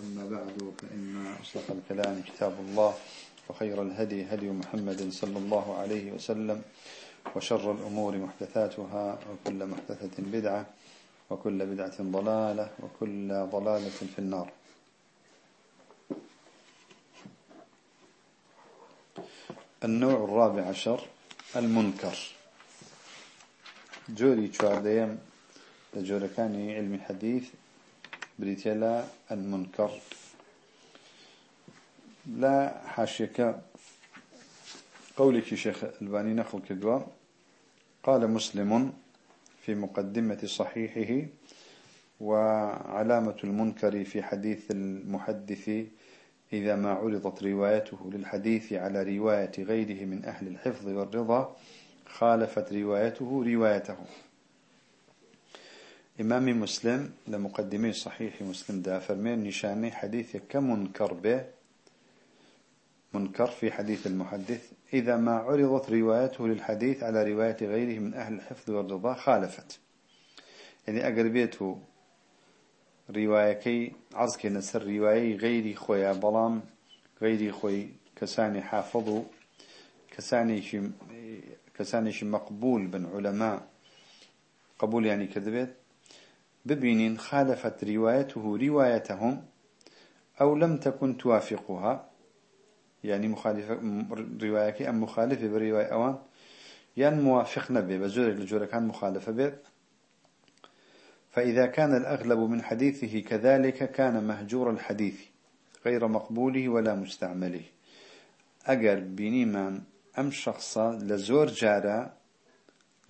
أما بعد فإن أصدق الكلام كتاب الله وخير الهدي هدي محمد صلى الله عليه وسلم وشر الأمور محدثاتها وكل محدثة بدعة وكل بدعة ضلالة وكل ضلالة في النار. النوع الرابع عشر المنكر. جوري شوارديم لجوركاني علم حديث بريتيلا المنكر. لا حاشيك. قولك شيخ ألباني نخل كدوا قال مسلم في مقدمة صحيحه وعلامة المنكر في حديث المحدث إذا ما عرضت روايته للحديث على رواية غيره من أهل الحفظ والرضا خالفت روايته روايته. إمام مسلم لمقدمي صحيح مسلم دا فرمين نشاني حديث كمنكر به منكر في حديث المحدث إذا ما عرضت روايته للحديث على رواية غيره من أهل الحفظ والرضا خالفت. يعني أقربيته روايكي عزك نسر رواية غيري خويا بلام غيري خوي كساني حافظوا كساني كساني مقبول بن علماء. قبول يعني كذبت؟ ببين خالفت روايته روايتهم أو لم تكن توافقها يعني مخالفة روايك أم مخالفة برواية أوان يعني موافق نبي بزور الجورة كان مخالفة به فإذا كان الأغلب من حديثه كذلك كان مهجور الحديث غير مقبوله ولا مستعمله. أجر بنيمان أم شخصا لزور جارة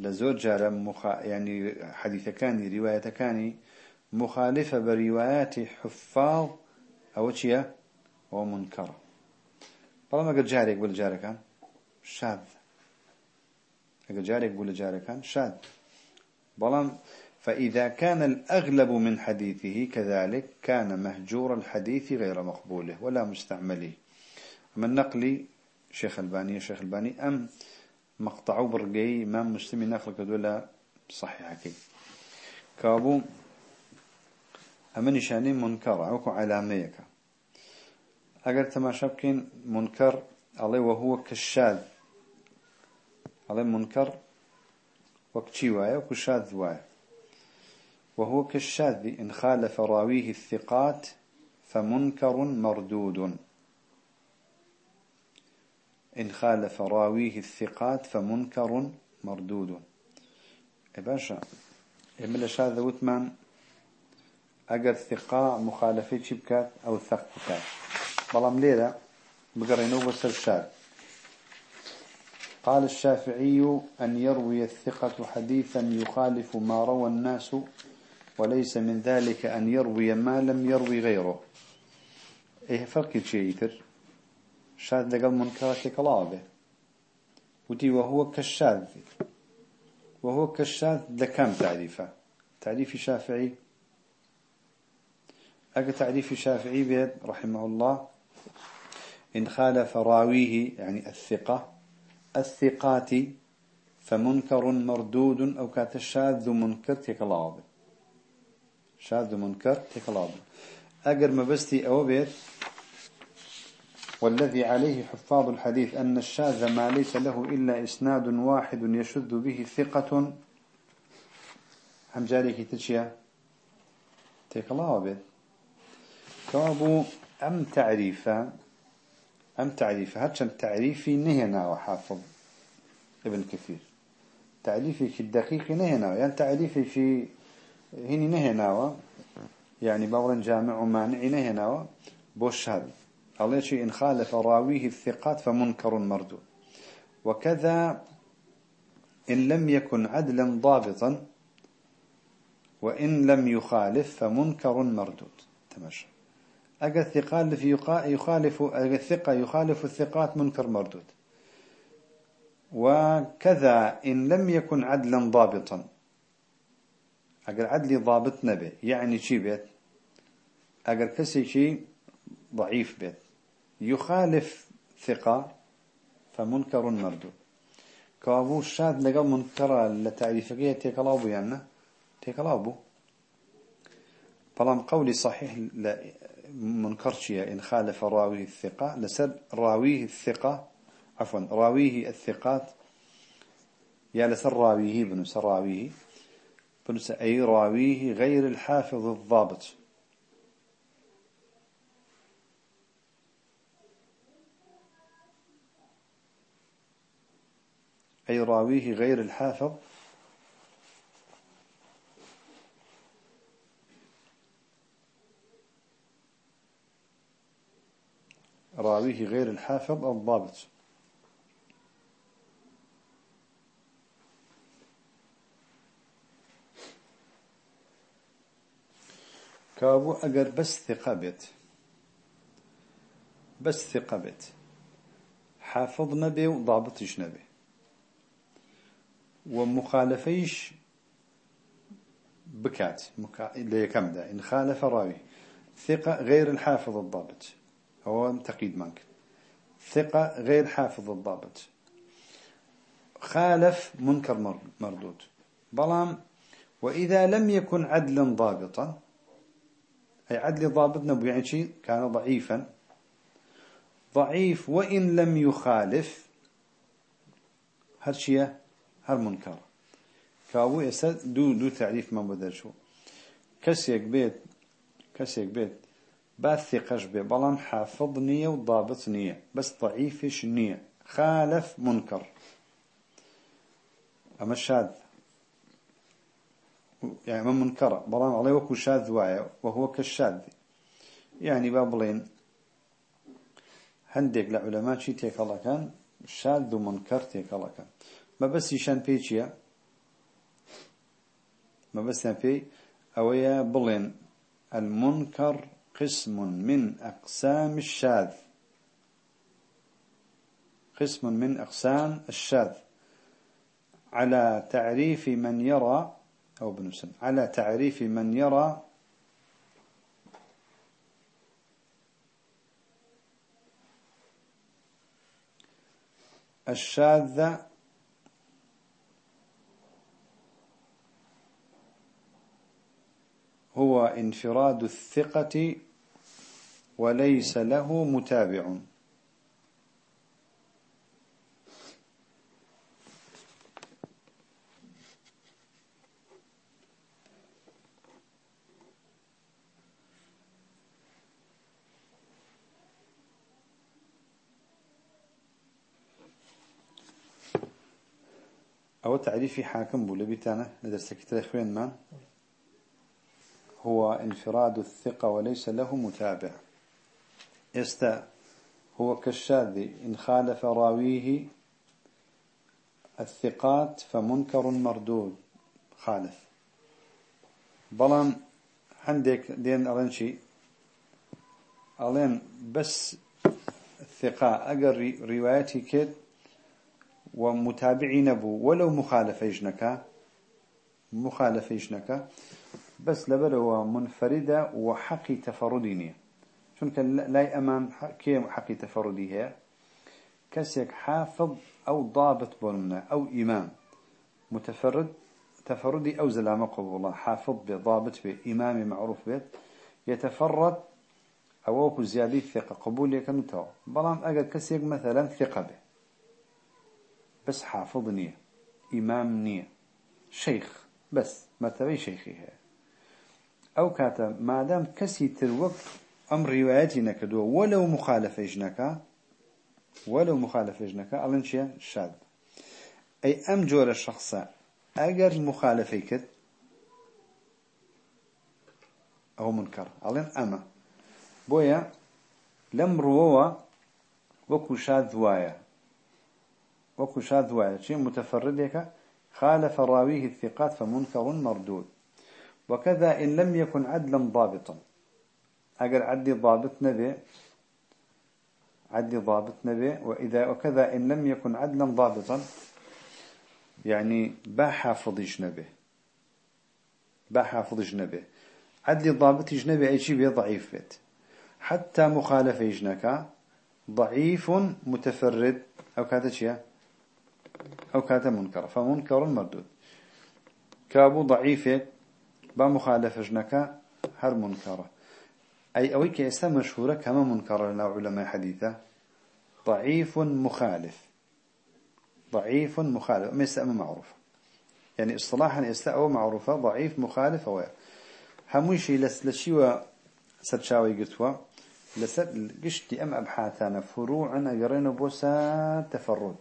لزور جارة مخا يعني حديث كاني رواية كاني مخالفة بروايات حفاظ أو شيء ومنكرة طالما قد جارك بالجارة كان شاذ قد جارك بالجارة كان شاذ. بلام فإذا كان الأغلب من حديثه كذلك كان مهجور الحديث غير مقبوله ولا مستعمله. أما النقل شيخ ألباني شيخ ألباني أم مقطع برقي إمام مسلم نقل كدولا صحيح كي كابو أما نشاني منكر أو علاميك أجر تماشا بكين منكر عليه وهو كالشاذ عليه منكر وكشي وايا وكشاذ وايا وهو كالشاذ إن خالف راويه الثقات فمنكر مردود. إن خالف راويه الثقات فمنكر مردود. إباشا إملا شاذ وثمان؟ أجر ثقة مخالفة شبكات أو ثق بكات. بلام ليلة بقرينو بس الشاذ. قال الشافعي أن يروي الثقة حديثا يخالف ما روى الناس وليس من ذلك أن يروي ما لم يروي غيره. إيه فرق شيء يتر؟ شاذ لقل منكرة كلابه ودي وهو كالشاذ. وهو كالشاذ لكم تعريفه؟ تعريف شافعي. أجا تعريف شافعي بيد رحمه الله. إن خالف راويه يعني الثقة. الثقات فمنكر مردود أو كات الشاذ منكر تكلابه شاذ منكر تكلابه أجر ما بستي أو بيت والذي عليه حفاظ الحديث أن الشاذ ما ليس له إلا إسناد واحد يشذ به ثقة. هم جاريك تشيا تكلابه كابو أم تعريفا أم تعريفا هاتشم تعريفي نهنا وحافظ. ابن كثير. تعريفي في الدقيق نهنا يعني تعريفي في هني نهنا يعني بورا جامع مانع نهنا بوش هذا. الله إن خالف راويه الثقات فمنكر مردود. وكذا إن لم يكن عدلا ضابطا وإن لم يخالف فمنكر مردود. تمشى أجا يخالف أجا الثقة يخالف الثقات منكر مردود. وكذا إن لم يكن عدلا ضابطا. أجر عدلي ضابط نبي يعني شي بيت؟ أجر كسي شي ضعيف بيت. يخالف ثقة فمنكر مردود. كابو الشاد لقى منكر لتعريفية تيكلابو يعني تيكلابو فلام قولي صحيح منكر شيء إن خالف راويه الثقة لسر راويه الثقة عفوا راويه الثقات. يا لسر راويه بنس راويه. بنس أي راويه غير الحافظ الضابط. أي راويه غير الحافظ. راويه غير الحافظ الضابط. كابو أجر بس ثقة بيت. بس ثقة بيت. حافظ نبي وضابطش نبي ومخالفيش بكات مكا... كم ده إن خالف راوي. ثقة غير الحافظ الضابط. هو تقييد مانك. ثقة غير حافظ الضابط. خالف منكر مردود. بلام وإذا لم يكن عدلا ضابطا أي عدل ضابط نبو يعني شيء كان ضعيفا ضعيف وإن لم يخالف هالشيء هالمنكر كابو يسد دو دو تعريف ما بدل شو كسيك بيت كسيك بيت باث ثقش به بلان حافظ نية وضابط نية بس ضعيفش نية خالف منكر أما الشاذ يعني من منكر بلان عليه وكو شاذ واعي وهو كالشاذ يعني بابلين هندك لعلماء شي تيك الله كان شاذ ومنكر تيك الله كان ما بس يشان بيجيا ما بس يشان أويا بلين المنكر قسم من أقسام الشاذ. قسم من أقسام الشاذ. على تعريف من يرى أو بنسم على تعريف من يرى الشاذ هو انفراد الثقة وليس له متابع. أو تعريفي حاكم بولا بيتانا ندرس كتير أخوين ما هو انفراد الثقة وليس له متابع. يستا هو كالشاذ إن خالف راويه الثقات فمنكر مردود خالف. بلان عندك دين ألنشي ألين بس الثقة أقر روايتي كد ومتابعي نبو ولو مخالف إجنك مخالف إجنك بس لبلو منفردة وحقي تفردينيه چونك لا أمان كي حقي تفردي هي؟ كسيك حافظ أو ضابط بولنا أو إمام متفرد؟ تفردي أو زلامة قبول حافظ بضابط بإمام معروف به يتفرد؟ أو أوكو زيادة ثقة قبول يكن تو. بلان أجل كسيك مثلا ثقة به بس حافظ نية إمام نية شيخ. بس ما تبي شيخي هي. أو كاتا ما دام كسي تروك أم روايتي نكدو ولو مخالف إجنكا ولو مخالف إجنكا ألين شيء شاذ أي أم جور الشخص أجر مخالفي كد أو منكر ألين أما بويا لم روا وكو شاذ وايا وكو شاذ وايا شيء متفردك خالف راويه الثقات فمنكر مردود. وكذا إن لم يكن عدلا ضابطا. أجر عدي ضابط نبي عدي ضابط نبي. وإذا وكذا إن لم يكن عدلا ضابطا يعني با حافظ جنبه با حافظ جنبه عدي ضابط جنبه أي شيء ضعيف بيت. حتى مخالف جنك ضعيف متفرد. أو كذا شيء؟ أو كذا منكر. فمنكر مردود. كابو ضعيف با مخالف جنك هر منكره أي أويك يسا مشهورة كما منكر لنا علماء حديثة ضعيف مخالف. ضعيف مخالف. ما يستأمن معروف يعني اصطلاحا يستأو معروفة ضعيف مخالف هو هموشي لشيوة سرشاوي قرتوا لسر قشتي أم أبحاثانا فروعنا قرينا بوسا تفرد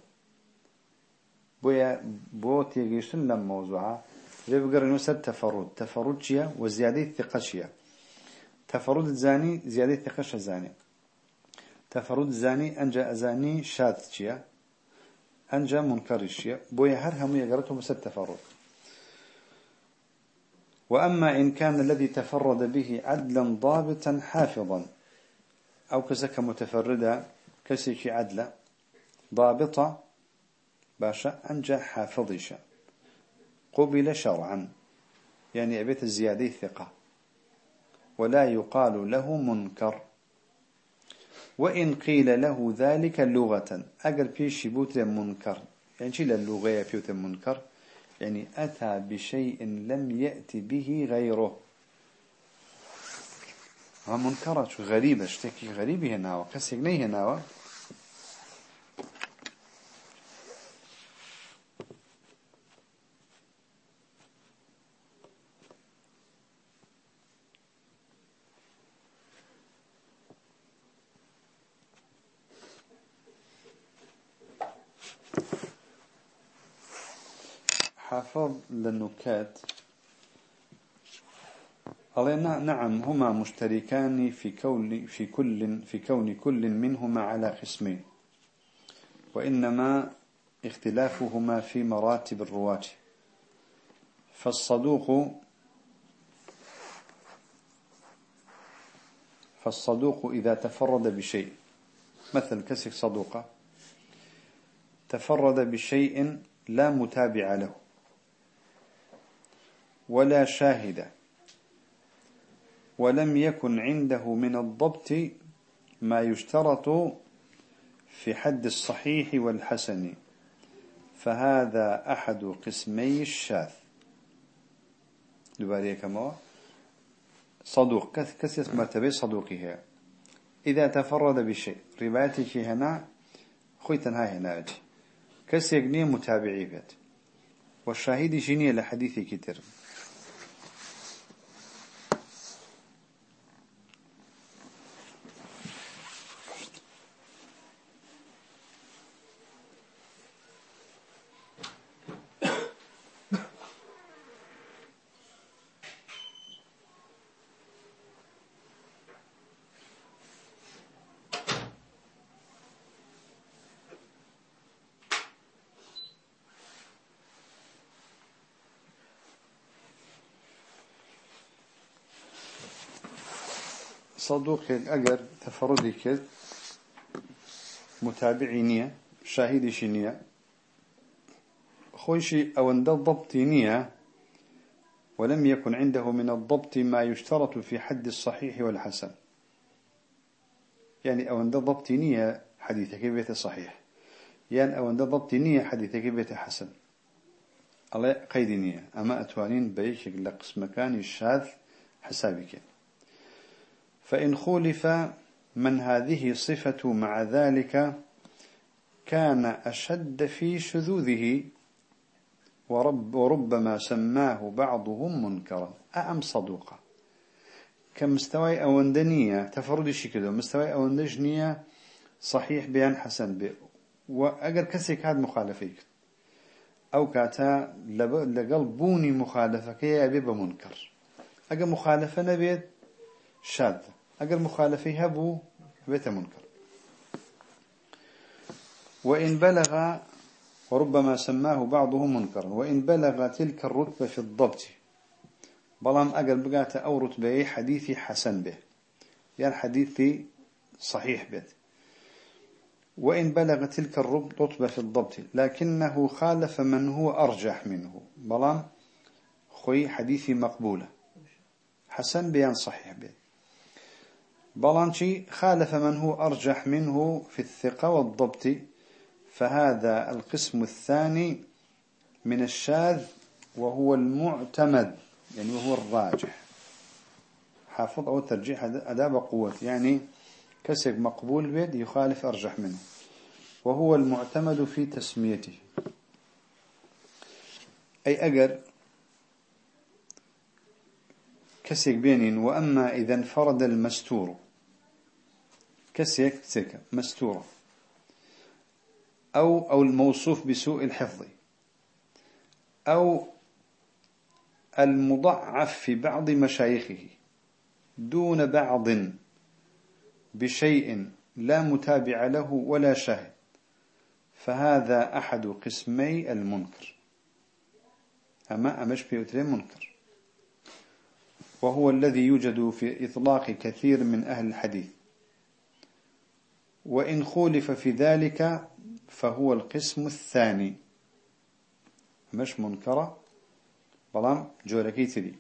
بويا بوتي يقشتن لما موضوعا بقرينا سر تفرد. تفرد شيا وزيادة ثقة شيا. تفرد الزاني زيادة ثقة زاني. تفرد الزاني أنجا أزاني شاذ شيا. أنجا منكر شيا. بويا هر هم بس التفرد وأما إن كان الذي تفرد به عدلا ضابطا حافظا. أو كزك متفردا كسيك عدلا ضابطة باشا أنجا حافظشا قبل شرعا. يعني أبيت الزيادة ثقة. ولا يقال له منكر. وإن قيل له ذلك لغة. أقل في بوت منكر. يعني شيء اللغة بيوت منكر. يعني أتى بشيء لم يأتي به غيره. منكرة غريبة. اشتكي غريبة هنا. وكسي هنا حافظ للنكات علينا نعم هما مشتركان في كون في كل في كون كل منهما على قسمين وإنما اختلافهما في مراتب الرواة. فالصدوق فالصدوق إذا تفرد بشيء مثل كسك صدوقة تفرد بشيء لا متابع له ولا شاهد. ولم يكن عنده من الضبط ما يشترط في حد الصحيح والحسن. فهذا أحد قسمي الشاذ. دبارية كما صدوق. كثير مرتبة صدوقها إذا تفرد بشيء. روايتك هنا خويتن هاي هنا كسيقني متابعي بيت والشاهد جنية لحديث كتير صدوق أجر تفردي كذ متابعينية شاهدي شنية خوشي أو أن ضبطينية ولم يكن عنده من الضبط ما يشترط في حد الصحيح والحسن. يعني أو أن ضبطينية حديثك بيت صحيح يعني أو أن ضبطينية حديثك بيت حسن. الله قيدنية أما أتوانين بيشك لقس مكان الشاذ حسابك فإن خولف من هذه صفة مع ذلك كان أشد في شذوذه ورب وربما سماه بعضهم منكرا. أأم صدوقا كمستوى أوندنية تفرد كده مستوى أوندجنية صحيح بيان حسن بي. وأجر كسيك هذا مخالفيك. أو كاتا لقلب بوني مخالفة كي يبي بمنكر. أجر مخالفة نبيت شاذة أجر مخالفي هبو بيت منكر وإن بلغ وربما سماه بعضهم منكرا وإن بلغ تلك الرتبة في الضبط. بلام أجر بقات أو رتبة حديثي حسن به. يعني حديثي صحيح به وإن بلغ تلك الرتبة في الضبط. لكنه خالف من هو أرجح منه. بلام خوي حديثي مقبولة. حسن بيان صحيح به بلانشي خالف من هو أرجح منه في الثقة والضبط فهذا القسم الثاني من الشاذ وهو المعتمد يعني وهو الراجح. حافظ أو ترجيح أداء بقوة يعني كسب مقبول بيد يخالف أرجح منه. وهو المعتمد في تسميته. أي أجر كسيك بينين وأما إذا انفرد المستور. كسيك سيك مستورة. أو أو الموصوف بسوء الحفظ. أو المضعف في بعض مشايخه. دون بعض بشيء لا متابع له ولا شاهد. فهذا أحد قسمي المنكر. أما أمش بيوترين منكر. وهو الذي يوجد في إطلاق كثير من أهل الحديث. وإن خولف في ذلك فهو القسم الثاني. مش منكرة؟ بلام جوركي تري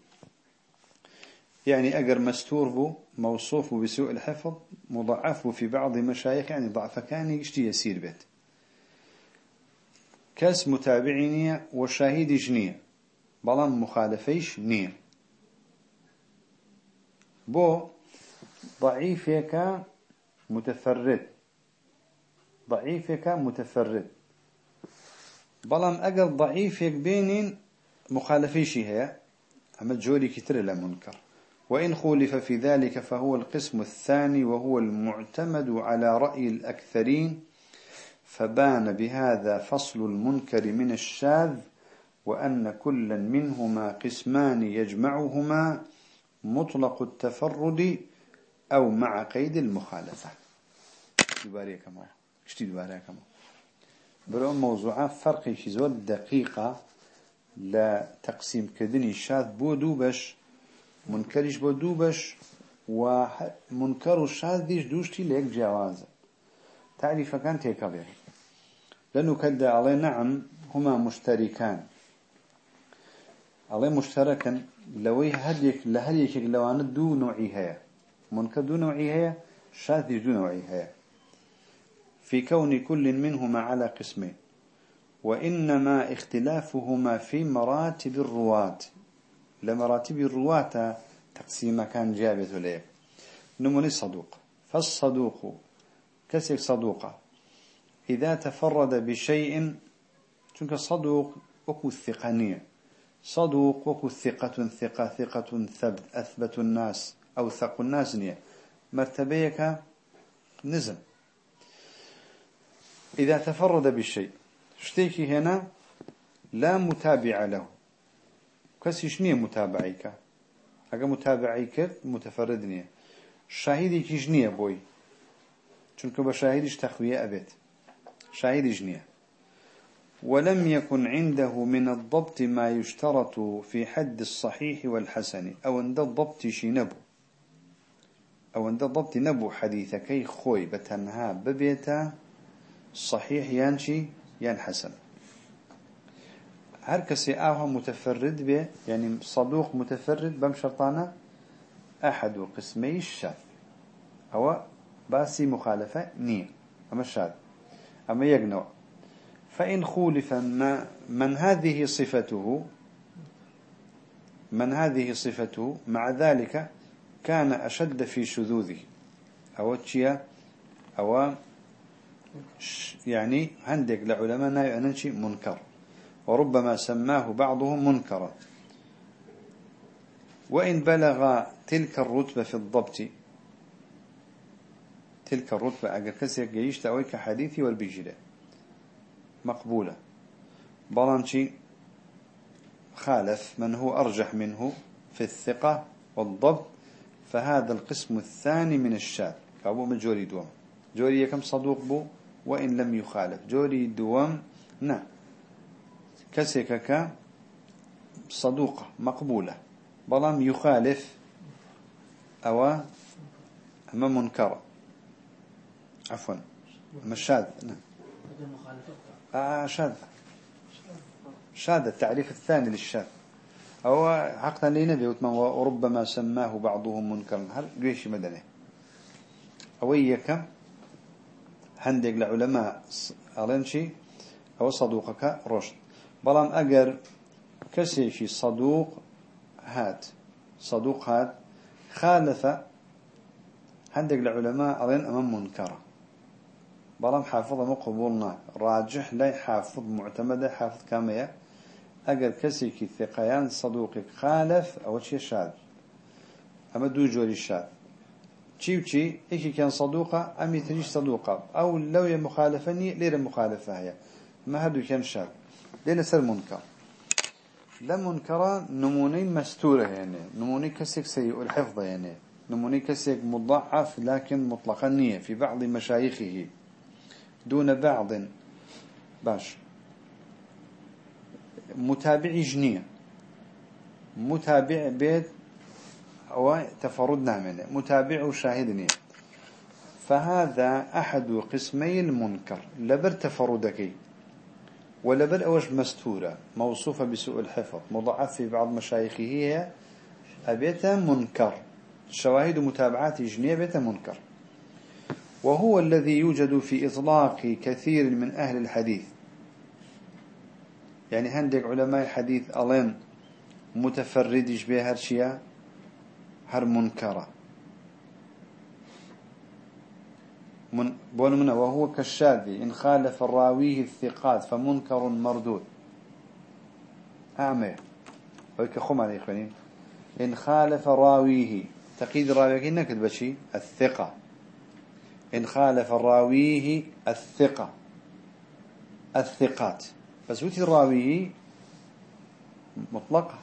يعني أجر مستور بو موصوف بسوء الحفظ مضعف في بعض مشايخ يعني ضعف كان يشتي يسير بيت. كاس متابعينية وشاهد جنية. بلام مخالفيش نية بو ضعيفك متفرد. ضعيفك متفرد. بلام أجر ضعيفك بين مخالفيش هي. أما جوري كتر لمنكر وإن خولف في ذلك فهو القسم الثاني وهو المعتمد على رأي الأكثرين. فبان بهذا فصل المنكر من الشاذ وأن كلا منهما قسمان يجمعهما مطلق التفرد أو مع قيد المخالفة. شتی دوواراکەمەوە بەرەو مۆزوعە فەرقێکی زۆر دەقیقا لە تەقسیمکردنی شاد بۆ دوو بەش منکەریش بۆ دوو بەش و منکەر و شادیش دووشتی لە یەک جیاوازە تعریفەکان تێکە بێ لە نوکەتدا ئەڵێ نەعم هما مشتەریکان ئەڵێ مشتەرەکەن لەوەی هەرێک لە هەر یەکێک لەوانە دوو نوعی هەیە. منکە دوو نوعی هەیە شادیش دوو نوعی هەیە. في كون كل منهما على قسمين. وإنما اختلافهما في مراتب الرواة. لمراتب الرواة تقسيم كان جابت ليه نموني صدوق فالصدوق كسر صدوقة. إذا تفرد بشيء تلك صدوق وكو الثقانية صدوق وكو ثقة ثقة ثقة ثبت أثبت الناس أو ثق الناس نية. مرتبيك نزم إذا تفرد بالشيء. شتيكي هنا لا متابع له. كسيش نية متابعيك؟ أجا متابعيك متفردنية. شاهدي كيش نية بوي. چونك بشاهدش تخوية أبيت شاهد جنية ولم يكن عنده من الضبط ما يشترط في حد الصحيح والحسن. أو عند الضبط شي نبو أو عند الضبط نبو حديثكي خوي بتنها ببيتا صحيح يانشي يان حسن. هر كسي آوها متفرد به يعني صدوق متفرد بم شرطانة أحد قسمي الشاذ أو باسي مخالفة نية أما الشاذ أما يقنع فإن خولف من هذه صفته من هذه صفته مع ذلك كان أشد في شذوذه. أو تشيا أو يعني هندق لعلماء يعنشي منكر وربما سماه بعضهم منكرا. وإن بلغ تلك الرتبة في الضبط تلك الرتبة أجر كسيك جيش تأويك حديثي والبجلة. مقبولة. بلانشي خالف من هو أرجح منه في الثقة والضبط فهذا القسم الثاني من الشاذ. كابو من جوري دوم جوري كم صدوق بو؟ وإن لم يخالف. جوري دوم نعم كسكك صدوقة مقبولة. بلام يخالف أو أما منكر. عفوا. أما الشاذ نعم آه شاذ. شاذ التعريف الثاني للشاذ. أو حقا لنبي وربما سماه بعضهم منكرا. هل ليش مدني؟ أويك؟ هندق لعلماء ألنشي أو صدوقك رشد. بلان أجر كسيشي صدوق هات. صدوق هات خالف عندك العلماء أظن أمام منكرة بلام حافظ مقبولنا راجح لا حافظ معتمد حافظ كامية. أجر كسيك ثقيان صدوقك خالف أو شيء شاذ أما دو جوري شاذ شي وشي كان صدوقة أم يتنيش صدوقة. أو لو هي مخالفني ليرة مخالفة هي. ما هدو كان شاذ ليلة سر منكر. لا منكرة نموني مستورة يعني. نموني كسيك سيء الحفظ يعني. نموني كسيك مضعف لكن مطلقا نية في بعض مشايخه. دون بعض. باش. متابع جنية. متابع بيت أو تفرد نعمله متابع وشاهدني. فهذا أحد قسمي المنكر لبر تفردك. ولبر أوش مستورة. موصوفة بسوء الحفظ. مضاعف في بعض مشايخه هي أبيت منكر. شواهد متابعات جنية بيت منكر. وهو الذي يوجد في إطلاق كثير من أهل الحديث. يعني هندك علماء الحديث ألين متفردش بها هرشيا هر منكرة من بون منه وهو كالشاذ إن خالف الراويه الثقات فمنكر مردود. أعمى ويك خم عليه إخواني إن خالف راويه تقيد راويه نكد بشي الثقة. إن خالف راويه الثقة. الثقات. بس وتي الراويه مطلقة.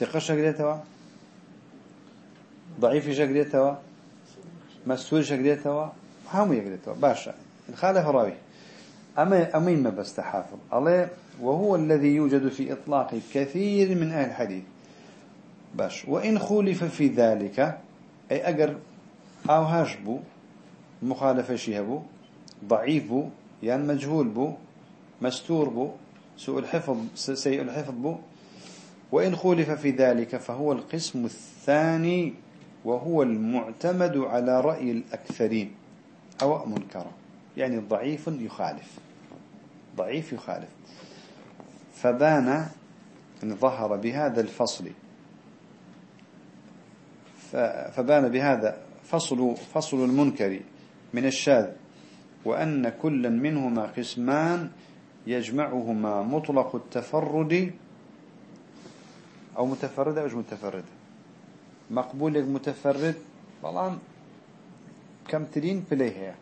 ثقة شقريتها ضعيف شقريتها مسؤول شقريتها هم يقريتها باشا. إن خالف راويه أما أمين ما بس تحافظ. الله وهو الذي يوجد في إطلاق كثير من أهل الحديث. باش. وإن خولف في ذلك أي أجر أو هاشبو مخالفة شيهبو ضعيف بو يعني مجهول بو مستور بو سوء الحفظ سيء الحفظ بو وإن خولف في ذلك فهو القسم الثاني وهو المعتمد على رأي الأكثرين أو منكر. يعني ضعيف يخالف. ضعيف يخالف. فبان أن ظهر بهذا الفصل. فبان بهذا فصل فصل المنكر من الشاذ. وأن كلا منهما قسمان يجمعهما مطلق التفرد أو متفرد أو مش مقبول متفرد طبعا كم ترين بليها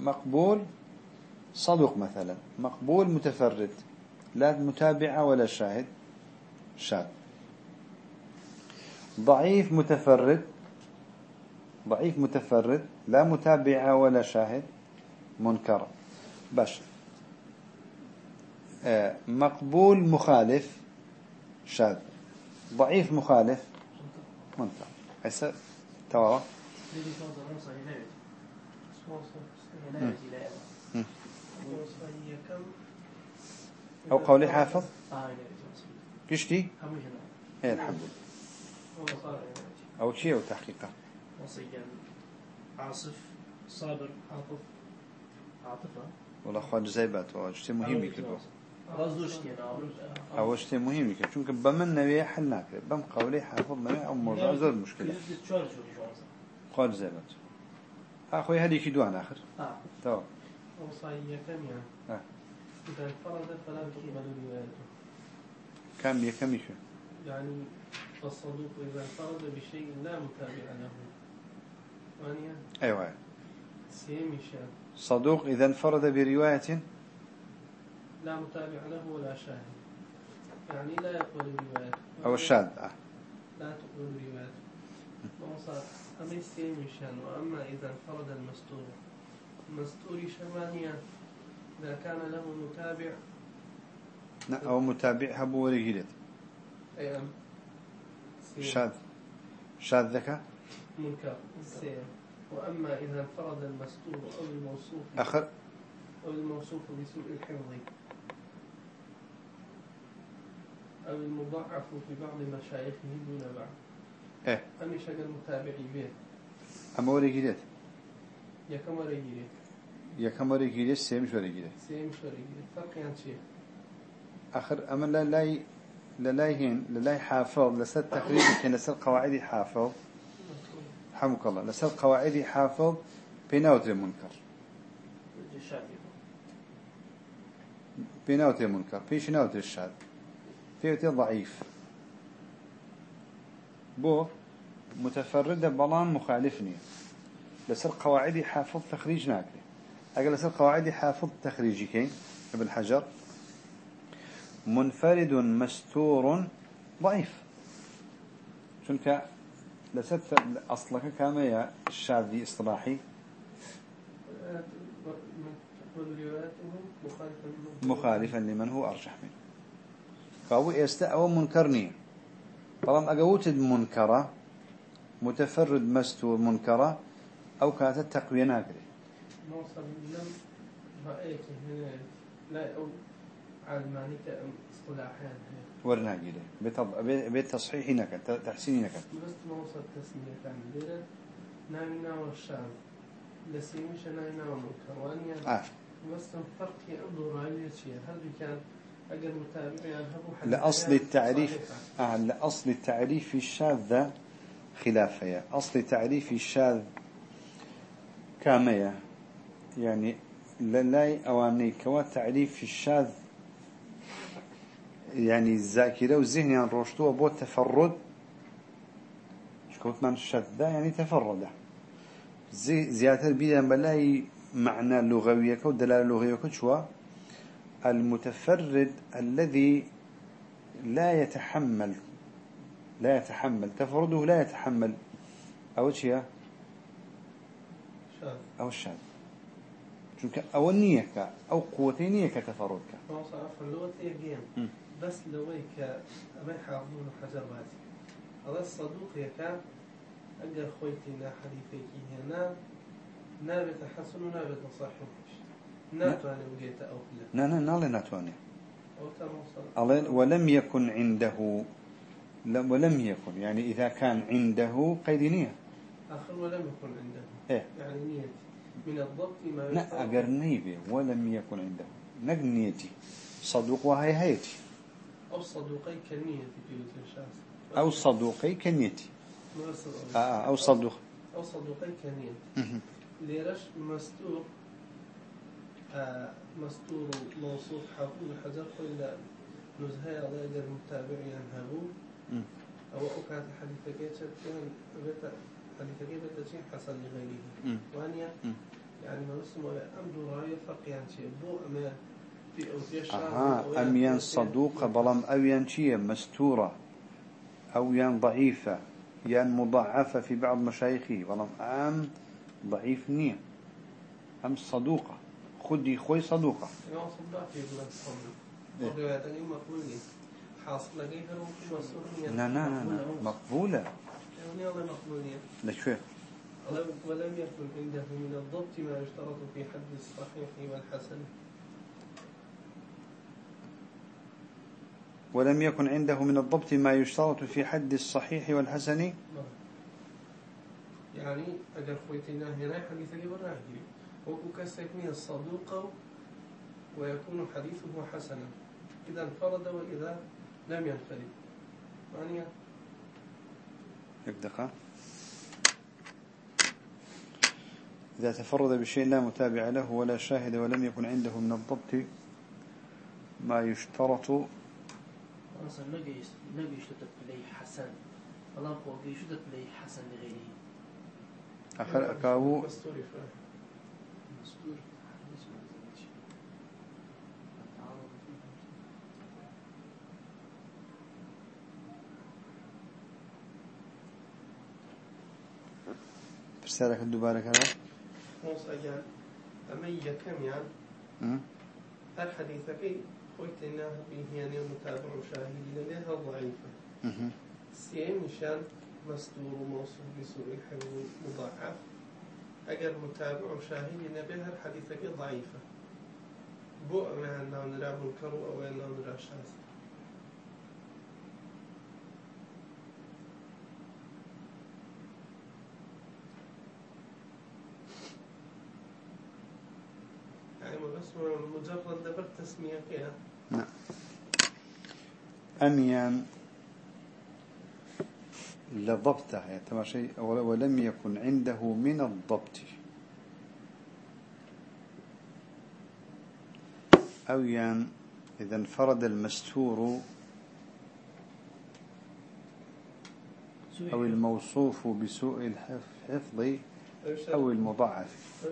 مقبول صدق مثلا مقبول متفرد لا متابعة ولا شاهد شاب ضعيف متفرد ضعيف متفرد لا متابعة ولا شاهد منكر. باش. آه، مقبول مخالف شاذ. ضعيف مخالف منكر هسه توا. أو قولي حافظ. كشتي إيه الحمد لله. أو شيء أو تحقيقة. وصيا عاصف صابر عاطف. عاطفة والله خواج زيبات واجتي مهم يكتبه أو شيء مهم يكتب چونك بمن نبي حل ناكره بم قولي حافظ نبي أو موضوع زور مشكلة خواج زيبات أخوي هذه كي دوان آخر؟ آه. تو وصيا كم يعني آه. إذا انفرد فلا تقبل روايته كم يكم يشو يعني الصدوق إذا انفرد بشيء لا متابع له ثانية أيوة صدوق إذا انفرد برواية لا متابع له ولا شاهد. يعني لا يقبل الرواية أو الشاذ آه. لا تقبل الرواية وصار أما سيمشان وأما إذا انفرد المستور. المستور شمانية إذا كان له متابع. لا أو متابع هبو ورجلت أي أم؟ شاذ. شاذ ذكاء منكر. سير وأما إذا انفرد المستور أو الموصوف أخر. أو الموصوف بسوء الحفظ. أو المضعف في بعض مشايخه دون بعض. إيه. أمي شغل متابعي بيت أما وري جديد. يا كم وري جديد؟ يا كم وري جديد؟ سيم شو وري جديد. سيم شو وري جديد. فرق يعني شيء؟ آخر أما لا لا للايهن للاي حافظ لسد تخريج كان لسد قواعد حافظ حمك الله. لسد قواعد حافظ بيناوت المنكر بيناوت المنكر فيش ناوت الشاذ فيوت ضعيف. بو متفردة بلان مخالفني. لسر قواعدي حافظ تخريج ناكري. أقل لسر قواعدي حافظ تخريجي كين ابن حجر. منفرد مستور ضعيف. شنك لسد أصلك كما يا الشاذي إصطلاحي. مخالفا لمن هو أرجح منه. فهو يستأوى منكرني. طالما أقوت المنكرة متفرد مستور منكرة أو كانت التقوية ناقري موصل لم رأيك هنا لا أو علماني اصطلاحيا ورناقي له بيت تصحيحي نكت تحسيني نكت بس موصل تسمية ليلة نامنا والشام لسيمش نامنا ومنكر وانيا آه. بس فرق رأيي شيء. هل كان حديث لأصل التعريف آه لأصل التعريف الشاذ خلافية أصل تعريف الشاذ كامية يعني لا أواني كوا تعريف الشاذ يعني الذاكرة والذهن يعني روشتوه بو تفرد. شكوت من الشاذ يعني تفرد. زي زيادة بيدا بلاي معنى لغوية ودلالة لغوية شو المتفرد الذي لا يتحمل لا يتحمل تفرده لا يتحمل أو شيء أو الشاذ چونك أو النية أو قوة نية كتفردك ما تيجين بس لو هيك ما يحافظون حجر هذا الصدوق يكا أجر خويتي نا حديثك هنا نابت حسن ونابت صحيح لا لا نالي ناتواني أو ولم يكن عنده ولم يكن يعني إذا كان عنده قيد نية. آخر ولم يكن عنده. إيه؟ يعني نية. من الضبط ما لا أجر نيبي ولم يكن عنده. نق نيتي. صدوق وهي هيتي. أو صدوقي كنية في أو صدوقي كنيتي. آه،, آه أو صدوق. أو صدوقي كنية ليرش مستور آه مستور موصوف حافظ حجر إلا نزهي على أجر متابعين هبو أو أكاد حديث كيتش كان بيت حديث كيتش تشين حصل لغيره. وأنيا يعني ما نسمى أمر رأي فرق يعني شيء. بو أما في أوتيش أها أميان صدوقة بلام أويان شيء مستورة. أو يان ضعيفة. يان مضاعفة في بعض مشايخه. بلام أم ضعيف نية. أم صدوقة. خدي خوي صدوقة. لا لا لا لا مقبولة. لشوي ولم يكن عنده من الضبط ما يشترط في حد الصحيح والحسن؟ ولم يكن عنده من الضبط ما يشترط في حد الصحيح والحسن يعني أجل خويتنا هنا حديث لي براهي وكسك من الصدوق ويكون حديثه حسنا. إذا انفرد وإذا لم ينفرد. ثانيا دقة إذا تفرد بشيء لا متابع له ولا شاهد ولم يكن عنده من الضبط ما يشترط. مثلا نبي نبي يشترط إليه حسن. الله هو يشترط إليه حسن لغيره. آخر أكاو. مستور رسالة دوباره كذا موسى جان أما يكم يعني هل حديثك قلت إنها به يعني متابع شاهدين لها ضعيفة سين مشان مستور وموصول بسوء حفظ مضاعف. أجر متابع شاهدين بها حديثك ضعيفة بؤ مع أنه نرى منكر أو أنه نرى شاذ بس مجرد دبر تسمية فيها نعم أميان لضبطه يعني تماشي ولم يكن عنده من الضبط. أو يعني إذا انفرد المستور أو الموصوف بسوء الحفظ أو المضاعف.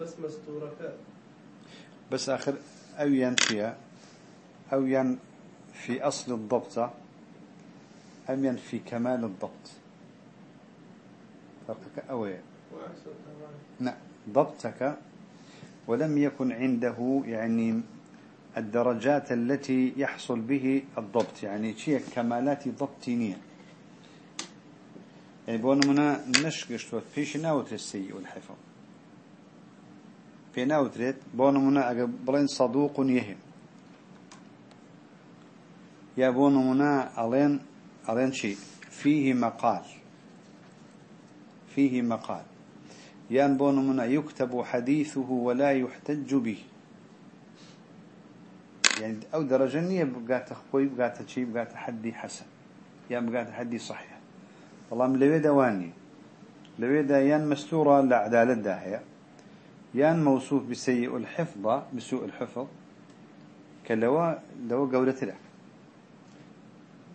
بس مستورك. بس آخر أو ينفي أو ين في أصل الضبط. أم ين في كمال الضبط؟ فرقك أوي. نعم ضبطك ولم يكن عنده يعني الدرجات التي يحصل به الضبط يعني شيء كمالات ضبطينية يعني بون منا نشكش فيش ناوت السيء والحفظ. في ناوتريت بون منا بلين صدوق يهم يا بون منا ألين ألين شيء فيه مقال. فيه مقال. يان بون منا يكتب حديثه ولا يحتج به. يعني أو درجة نية بقات أخوي بقات شيء بقات حدي حسن. يان بقات حدي صحيح. والله من لويدا واني. لويدا يان مستورة لعدالة داهية. يان موصوف بسيء الحفظ بسوء الحفظ. كلوا لو قولة لك.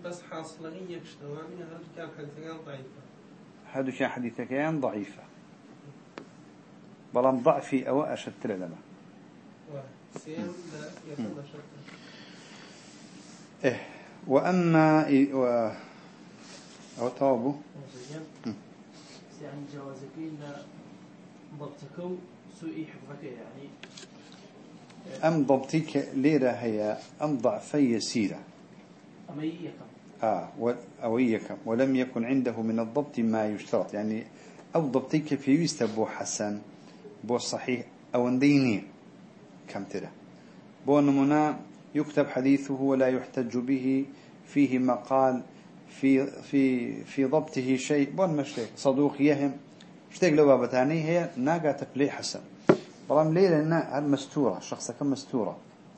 بس حاصلة يكشتواني هل كان حديثك ضعيفة؟ هذا كان حديثك ضعيفة. بلان ضعفي أو أشد يكون إيه. وأما و... أو توابو يعني جوازكين ضبطكو سوء حفظك يعني. أم ضبطيك ليرة هي أم ضعفي يسيرة. أميكم آه أويكم ولم يكن عنده من الضبط ما يشترط. يعني أو ضبطيك في يستبو حسن بو صحيح أو ديني كم ترى؟ بو نمنا يكتب حديثه ولا يحتج به فيه مقال في في في ضبطه شيء. بون مشي صدوق يهم. اشتاق لو بابتاني هي ناقة تبلي حسن؟ برام ليه؟ لأن مستورة. شخصة كم مستورة.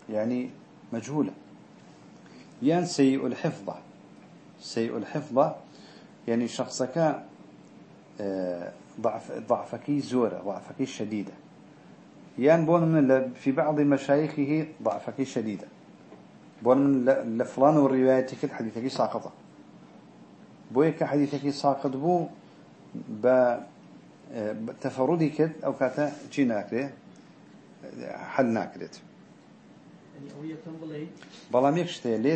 يعني مجهولة. يان سيء الحفظة. سيء الحفظة. يعني شخصك آه، ضعف ضعفك زورة ضعفك شديدة. يان بون من في بعض مشايخه ضعفك شديدة. بون من لفلان والرواياتك الحديثك ساقطة بويك حديثك ساقط بو بتفردك أو كاتا جيناك حل ناكرت يعني أوية كم بلين بلام يكشتي ليه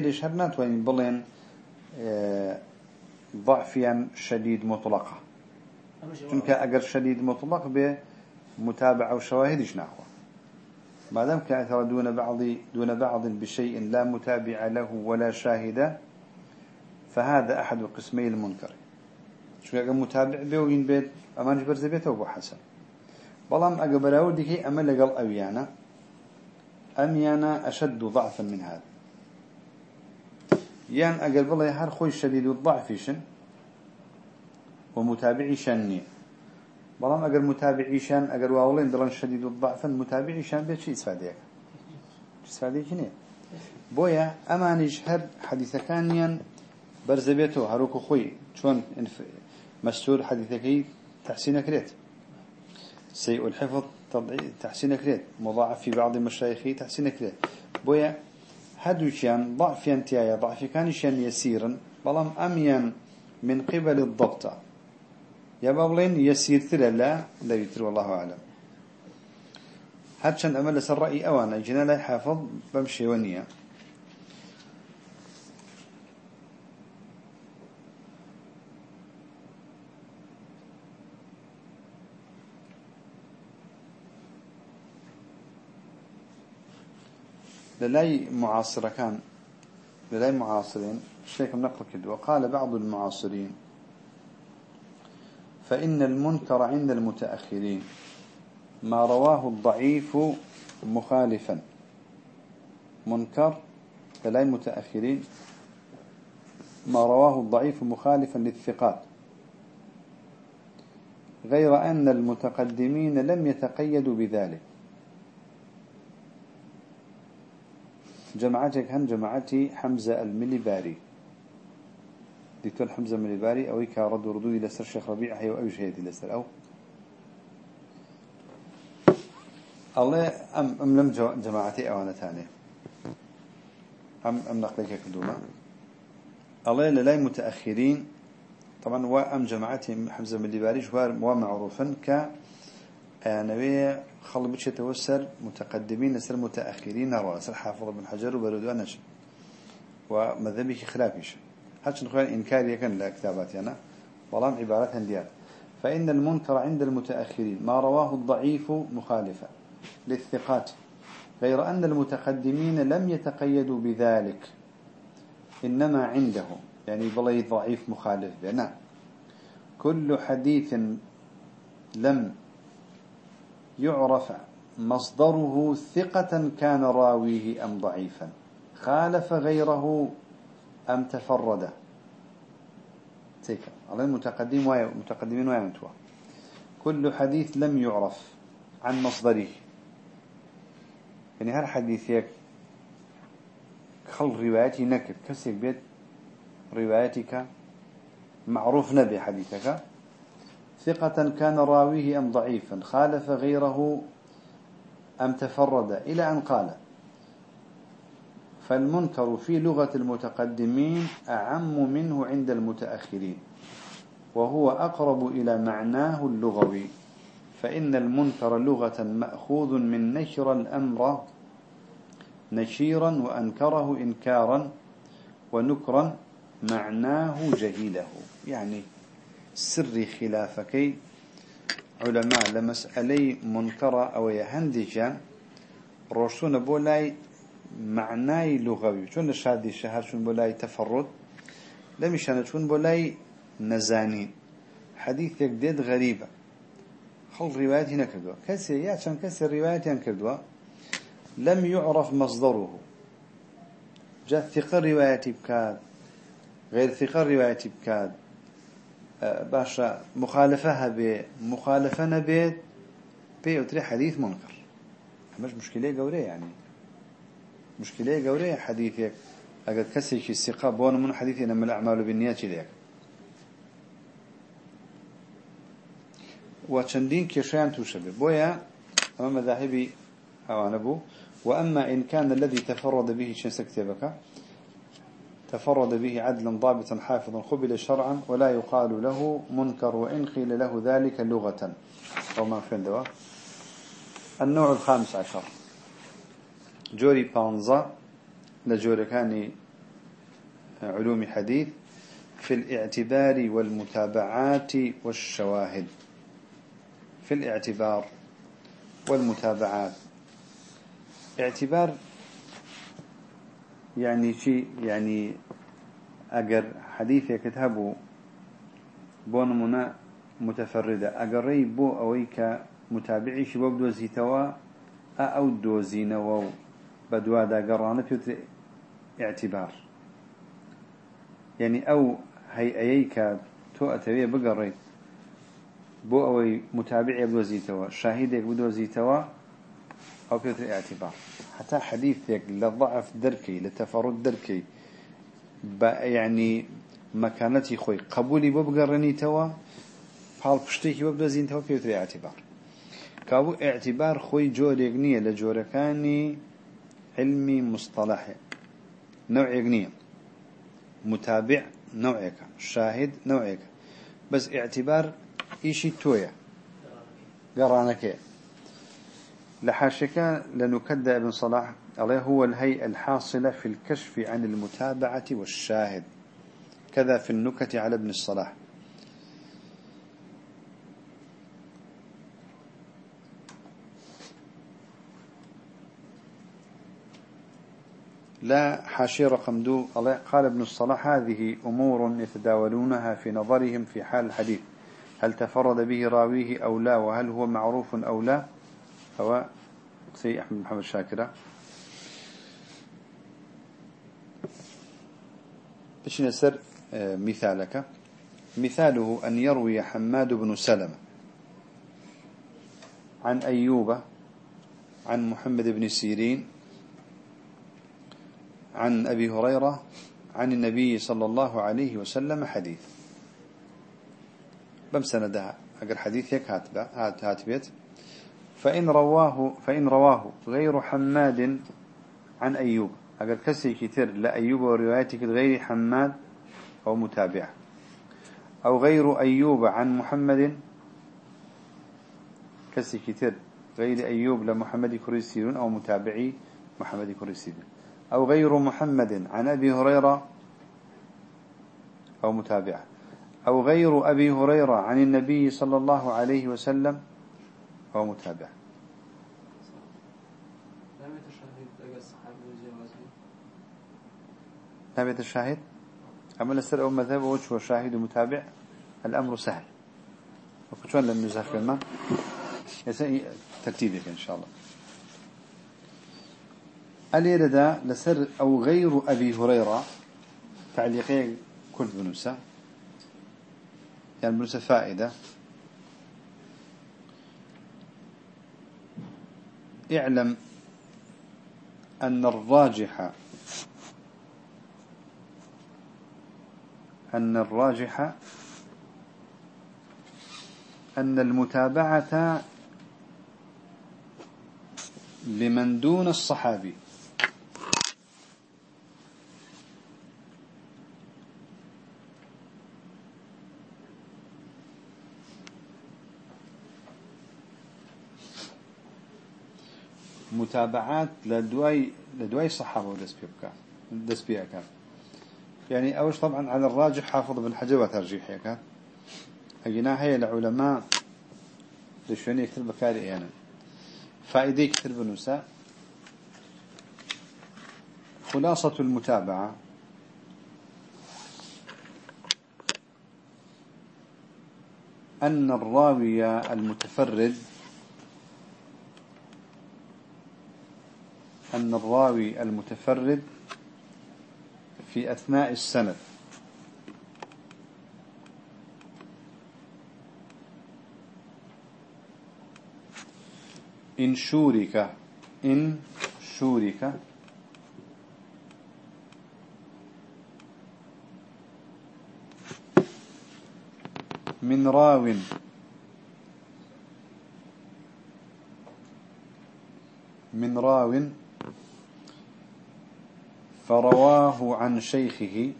ضعفيا شديد مطلقة. چونك أجر شديد مطلق بمتابعة وشواهدش نحوه ما دام كأثر دون بعض دون بعض بشيء لا متابع له ولا شاهد فهذا أحد قسمي المنكر. شو أجر متابع به وين بيت أمان جبر زبيته أبو حسن بلام أجر براودك أما لقل أويانا أميانا أشد ضعفا من هذا. يان أجر بالله هر خوي شديد شن؟ ومتابعي شني. بلام أجر متابعي شان أجر واولين دلان شديد الضعف متابعي شان بيت شيء استفاديك استفاديك شنو بويا أمانيش هر حديث كانيا برزبيتو هروكو خوي شون مستور حديثك تحسين كريت. سيء الحفظ تحسين كريت. مضاعف في بعض المشايخ تحسين كريت. بويا هدوشيان ضعف ينتيايا ضعف كانشان يسيرا بلام أميان من قبل الضبط يا بابلين يسير تلا لا لا يتر والله أعلم. هاتشان أمل سر رأي أوانا جنا لا يحافظ بمشي ونيا. للاي معاصرة كان للاي معاصرين. الشيخ نقل كده وقال بعض المعاصرين فإن المنكر عند المتأخرين. ما رواه الضعيف مخالفا. منكر للاي متأخرين. ما رواه الضعيف مخالفا للثقات. غير أن المتقدمين لم يتقيدوا بذلك. جماعتك هن جماعتي حمزة المليباري. دكتور حمزة المليباري أو كارد وردودي لسر شيخ ربيع هي أو شيء لسر أو. الله أم أم لم جماعتي أوانا تاني أم أم نقلك كدوما. الله للاي متأخرين. طبعا وأم جماعتي حمزة المليباري جوار ومعروفا ك نبي خل بتش توسر متقدمين لسر متأخرين نروى سر حافظ بن حجر وبردوان نشر ومذهبك خلافيش هاتش نخوان إنكار يكن لكتاباتي أنا ولام عبارات هنديات فإن المنكر عند المتأخرين ما رواه الضعيف مخالفا للثقات. غير أن المتقدمين لم يتقيدوا بذلك. إنما عندهم. يعني بلي ضعيف مخالف بنا كل حديث لم يعرف مصدره ثقة كان راويه أم ضعيفا. خالف غيره أم تفرد تيكا على المتقدم متقدمين ويا متوا كل حديث لم يعرف عن مصدره. يعني هر حديثك خل روايتي نكب كسك بيت روايتك معروف نبي حديثك. ثقة كان راويه أم ضعيفا؟ خالف غيره أم تفرد؟ إلى أن قال فالمنكر في لغة المتقدمين أعم منه عند المتأخرين وهو أقرب إلى معناه اللغوي فإن المنكر لغة مأخوذ من نشر الأمر نشيرا وأنكره إنكارا ونكرا معناه جهيله. يعني سر خلافك علماء لمسألة منكرة أو يهندجا روشون بولاي معناي لغوي. شون الشادي الشهر شون بولاي تفرد. لم يشان شون بولاي نزانين حديث يكديد غريبة. خل روايات هنا كردوا. كسر يا شان كسر روايات هنا كردوا. لم يعرف مصدره. جاء ثقة رواية بكاد. غير ثقة رواية بكاد. باشا مخالفة به مخالفة نبيت بيوتري حديث منكر. مش مشكلة قورية يعني. مشكلة قورية حديثك. أقد كسيك الثقة بون من حديث إنما الأعمال بالنيات لك وچندين كشيان توشبه بويا أما مذاهبي أو أنا بو وأما إن كان الذي تفرد به شنس كتابك تفرد به عدلا ضابطا حافظا قبل شرعا ولا يقال له منكر وإن قيل له ذلك لغة. أو ما فين دوا النوع الخامس عشر. جوري بانزا لجوري كان علوم حديث في الاعتبار والمتابعات والشواهد. في الاعتبار والمتابعات. اعتبار يعني شيء يعني ئەگەر حەدیثێکت هەبوو بۆ نمونە متەفەردە ئەگەڕێی بۆ ئەوەی کە متابعیشی بۆ دۆزیتەوە ئە ئەو دۆزینەوە و بە دوواداگەڕانە پێوت اعتیبار یعنی ئەو هەیئەیە کە تۆ ئەتەوێ بگەڕێیت بۆ ئەوەی متابعێ بدۆزیتەوە شاهیدێک بدۆزیتەوە ئەو پێوت اعتیبار حتا حەدیثێک لە ضعف دەرکەی لە تەفەڕوت دەرکەی. بە یعنی مەکانەتی خۆی. قبولی بۆ بگەڕێنیتەوە پاڵ پشتێکی بە بدەزیینەوە پێتری عاتیبار کابوو ئاعتیبار خۆی جۆرێک نییە لە جۆرەکانی علمی مستەلاحێ نەوێک نییە. متابع نەوێکە شاهد نەوێکە بەس ئاعتیبار ئیشی تۆیە. گەڕانەکەی. لە حاشەکە لە نوکەتدا بن سەلاح عليه هو الهيئة الحاصلة في الكشف عن المتابعة والشاهد. كذا في النكت على ابن الصلاح. لا حاشية رقم دو قال ابن الصلاح هذه أمور يتداولونها في نظرهم في حال الحديث. هل تفرد به راويه أو لا؟ وهل هو معروف أو لا؟ هو سي أحمد محمد شاكرة. باش نسر؟ آه، مثالك. مثاله أن يروي حماد بن سلمة عن أيوب عن محمد بن سيرين عن أبي هريرة عن النبي صلى الله عليه وسلم حديث. بمسندها أقر حديث هيك هات هات بيت. فإن رواه فإن رواه غير حماد عن أيوب. أقر كسي كتير لأيوب وروايتك غير حماد أو متابع أو غير أيوب عن محمد. كسي كتير غير أيوب لمحمد كريسيون أو متابعي محمد كريسيون أو غير محمد عن أبي هريرة أو متابعة. أو غير أبي هريرة عن النبي صلى الله عليه وسلم أو متابعة. نبيت الشاهد؟ أما لسر أو مذهب وجه شاهد ومتابع الأمر سهل. وكتوان لن نزهر الماء؟ ترتيبك إن شاء الله. اليردا لسر أو غير أبي هريرة؟ تعليقين كنت بنوسة يعني بنوسة فائدة. اعلم أن الراجح أن الراجح أن المتابعة لمن دون الصحابي. متابعات لدواي لدواي صحابة ودس بيبكا دس بيبكا يعني أوش طبعا على الراجح حافظ بن حجر وترجيح يكا هجينا هي العلماء لشون يكتب بكاري يعني. فائدة يكتب بنوسا خلاصة المتابعة. أن الراوي المتفرد أن الراوي المتفرد في أثناء السند. إن شورك إن شورك. من راو. من راو. فرواه عن شيخه.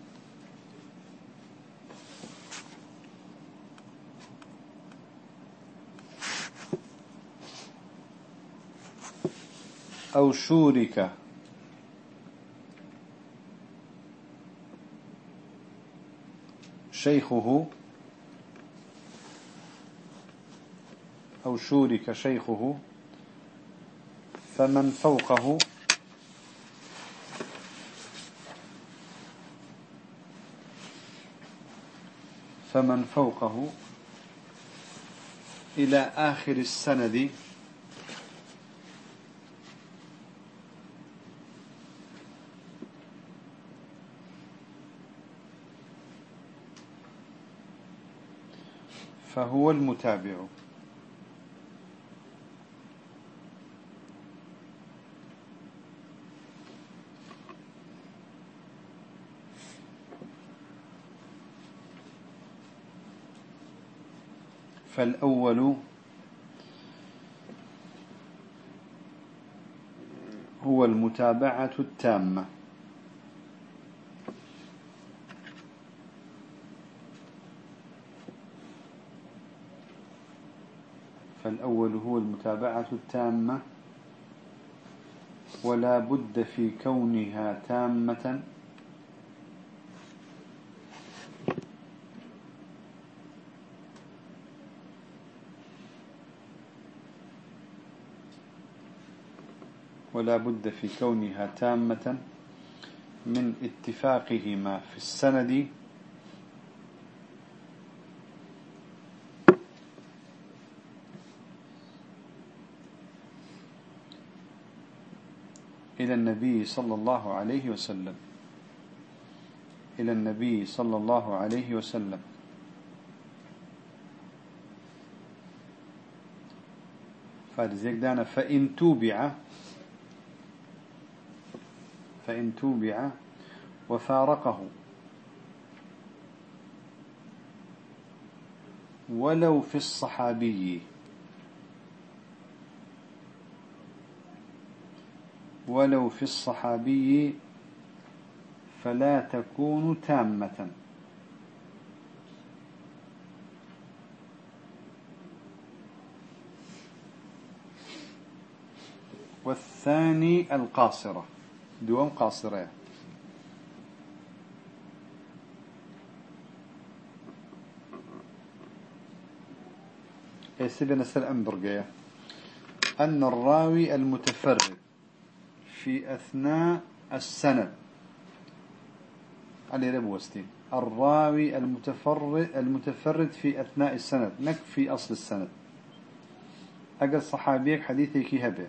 أو شورك. شيخه. أو شورك شيخه. فمن فوقه. فمن فوقه إلى آخر السند فهو المتابع. فالأول هو المتابعة التامة. فالأول هو المتابعة التامة ولا بد في كونها تامة ولا بد في كونها تامة من اتفاقهما في السند. إلى النبي صلى الله عليه وسلم. إلى النبي صلى الله عليه وسلم. فإن توبع فإن توبع وفارقه. ولو في الصحابي. ولو في الصحابي فلا تكون تامة. والثاني القاصرة. دوام قاصرة يسيبنا سلام برقية أن الراوي المتفرد في أثناء السند. علي ربوستين الراوي المتفرد المتفرد في أثناء السند نكفي أصل السند. أقل صحابيك حديثك هبه.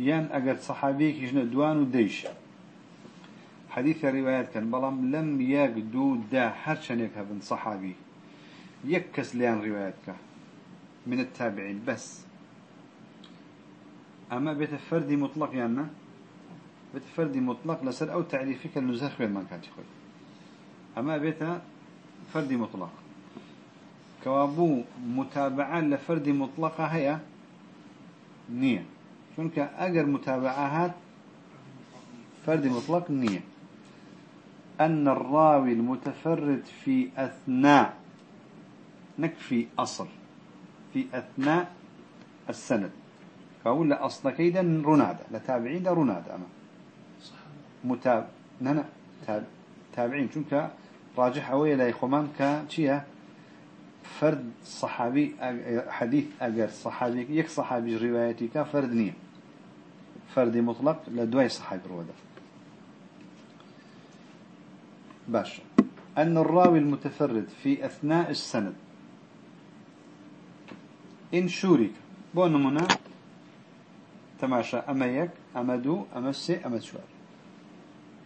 يان أجر صحابيك يجنا دوان وديش حديث روايات كان بلام لم يقدو دا حرشان يكهبن صحابي يكس ليان رواياتك من التابعين بس أما بيت فردي مطلق يعني بيت فردي مطلق لسر أو تعريفك النزاخ بين ما كانت يخوي أما بيت فردي مطلق. كوابو متابعة لفردي مطلقة هي نية چونك أجر متابعات فرد مطلق نية. أن الراوي المتفرد في أثناء نكفي أصل في أثناء السند. فأقول لا أصل كيدا رنادة لتابعين ده رنادة أما. متاب ننا تاب... تابعين. چونك راجح أوي لا يخمان كشيا فرد صحابي حديث أجر صحابي يك صحابي روايتي كفرد نية فرد مطلق لدواي صحابي رودا باش. أن الراوي المتفرد في أثناء السند. إن شورك. بون منا تماشى. أما يك أما دو أما سي أما شوار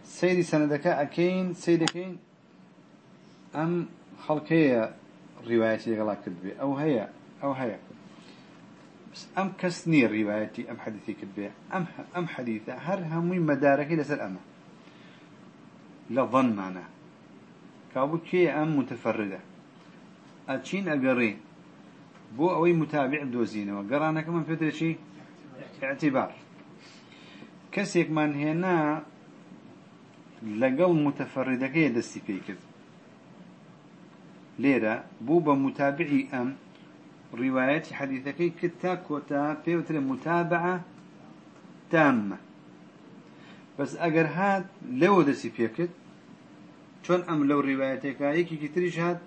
سيدي سندك أكين سيدكين أم خلقية روايتي غلا كذبي أو هي أو هي بس أم كسني روايتي أم حديثي كذبي أم أم حديثة هر همي مدارك لسر أما لظن معنا كابو كي أم متفردة. أتشين أقرين بو أوي متابع دوزينة. وقرانا كمان فترة شيء اعتبار. كسيك من هنا لقل متفردة كي دستي فيكذ ليرة بوبا متابعي أم روايات حديثك كتا كوتا بيوتر متابعة تامة. بس أجر هاد لو دسي فيكت شون أم لو روايتك أيكي كتريش هاد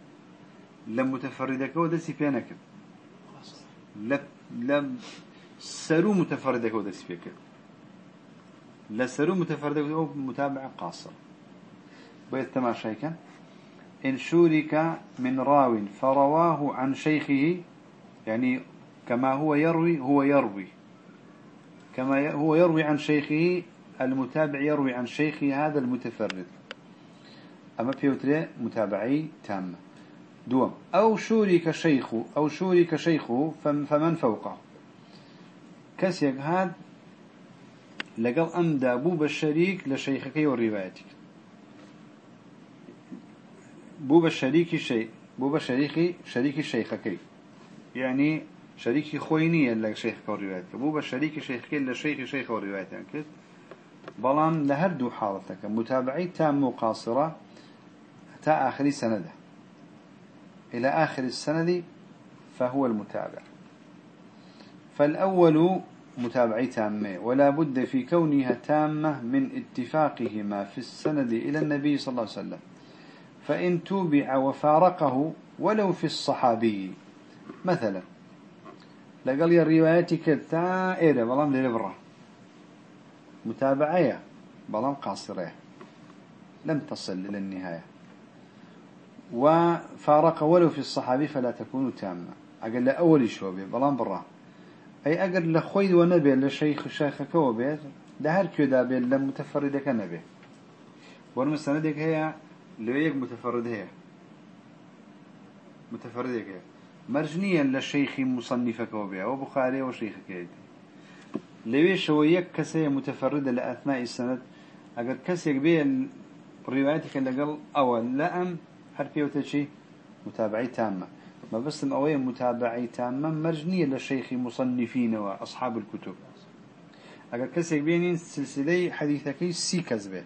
لم متفردك ودسي فينك. لم لم سرو متفردك ودسي فيكت لسرو متفردك أو متابعة قاصرة بيت تماشي كان إن شورك من راو فرواه عن شيخه يعني كما هو يروي هو يروي. كما هو يروي عن شيخه المتابع يروي عن شيخه هذا المتفرد. أما بيوتري متابعي تامة دوم. أو شورك شيخه أو شورك شيخه فمن فوقه؟ كسيك هذا لقل أمدى بوب الشريك لشيخك وروايتك. بوب شريك شيء بوب شريكي شريك شيخك. يعني شريكي خوينية لك شيخ وروايتك بوب شريك شيخك لشيخ شيخ وروايتك بلان لهردو حالتك متابعي تام مقاصرة تا آخر سنده. إلى آخر السند فهو المتابع. فالأول متابعي تامة ولا بد في كونها تامة من اتفاقهما في السند إلى النبي صلى الله عليه وسلم. فإن توبع وفارقه ولو في الصحابي. مثلا. لقال يا روايتك تائرة بلان للبرة متابعية بلان قاصرة لم تصل إلى النهاية. وفارق ولو في الصحابي فلا تكون تامة. أقل أول شوبي بلان برا. أي أقل لخويد ونبي لشيخ شيخك وبيت ده هر كيو بي لم متفردك نبي. والمستندك هي لو يك متفرد هي. متفردك هي. مرجنيا للشيخ مصنفك وبيع وبخاري وشيخك هيدي لويش هو يك كسي متفردة لأثناء السند أقل كسيك بيه روايتك قال أول لا أم حرفية وتشي متابعي تامة ما بس أوي متابعي تامة مرجنية للشيخ مصنفين وأصحاب الكتب أقل كسيك بينين سلسلة حديثك سي كذبه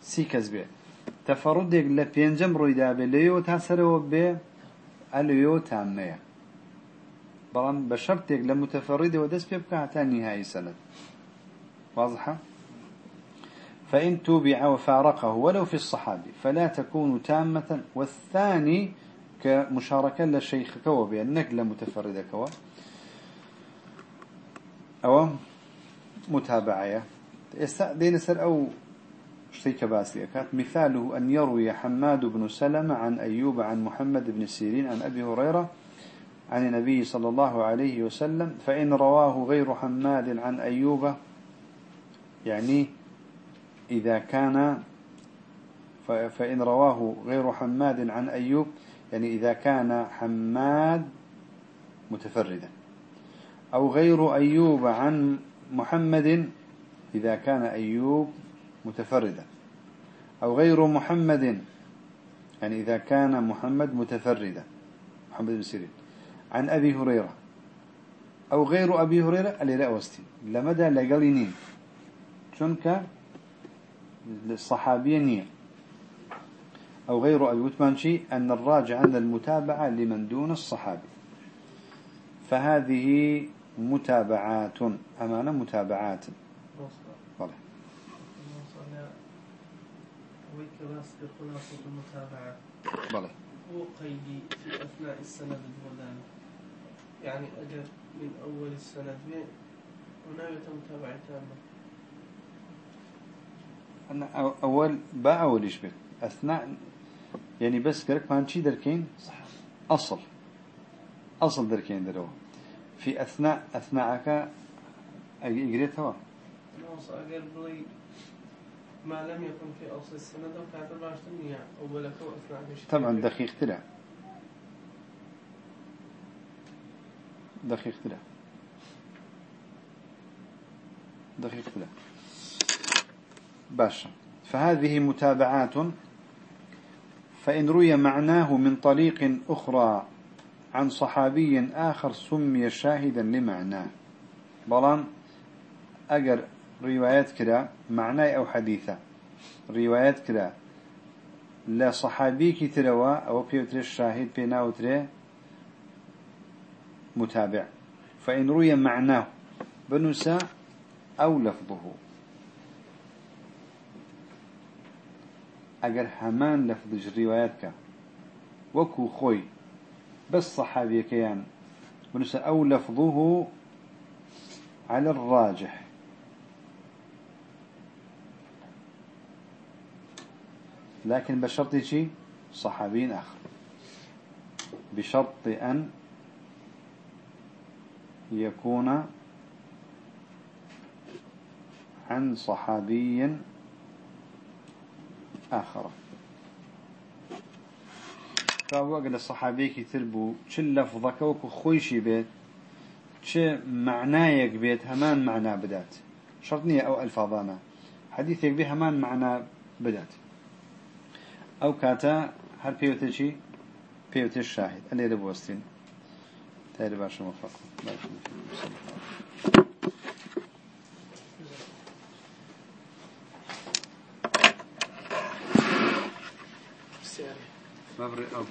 سي كذبه تفردك لبينجم رويدا بليو تاسروا به أليو تامة بلان بشرطك لمتفرد ودس بيبقى حتى نهاية سند واضحة؟ فإن توبع وفارقه ولو في الصحابي فلا تكون تامة. والثاني كمشاركة للشيخ كوا بأنك لمتفرد كوا أو متابعة دين سر أو شتيك باسي مثاله أن يروي حماد بن سلمة عن أيوب عن محمد بن سيرين عن أبي هريرة عن النبي صلى الله عليه وسلم فإن رواه غير حماد عن أيوب يعني إذا كان فإن رواه غير حماد عن أيوب يعني إذا كان حماد متفردا. أو غير أيوب عن محمد إذا كان أيوب متفردا. أو غير محمد يعني إذا كان محمد متفردا. محمد بن سيرين. عن أبي هريرة. أو غير أبي هريرة اللي لا وستي لمدى لقلينين شنك؟ الصحابية نية أو غير أبي. وتمانشي أن الراجع عند المتابعة لمن دون الصحابي. فهذه متابعات. أمانة متابعات. وصل ويكلاس بخلاصة المتابعة بلى هو قيدي في أثناء السند الفلاني يعني أجل من أول السند هنا متابعة تامة أنا أو- أول با أول إيش بك. أثناء يعني بس كرك بانشي دركين؟ صح أصل. أصل دركين دروا. في أثناء أثناءك أجريت هوا. نص أجل بلي ما لم يكن في أصل السند وكانت باشتنية أولك وأثناء. طبعا دقيق طلع دقيق طلع دقيق طلع باشا. فهذه متابعات. فإن روي معناه من طريق أخرى عن صحابي آخر سمي شاهدا لمعناه. بلان أجر روايات كده معناه أو حديثة. روايات كده لا صحابي كي تروا أو بيوتري الشاهد بيناوتري متابع. فإن روي معناه بنسى أو لفظه. أجر همان لفظ رواياتك. وكو خوي. بس صحابي كيان. بنسى أو لفظه على الراجح. لكن بشرط شيء صحابي آخر. بشرط أن يكون عن صحابي آخر. فهو قال الصحابي كتربو شل لفظك وكو خويشي بيت شي معنايك بيت؟ همان معنى بدأت. شرطنية أو ألفاظانا حديثك به همان معنى بدأت. أو كاتا هر بيوتي شي بيوتي الشاهد اللي ربو وستين تاري باشا موفق باشا موفق السعر مبرئ أو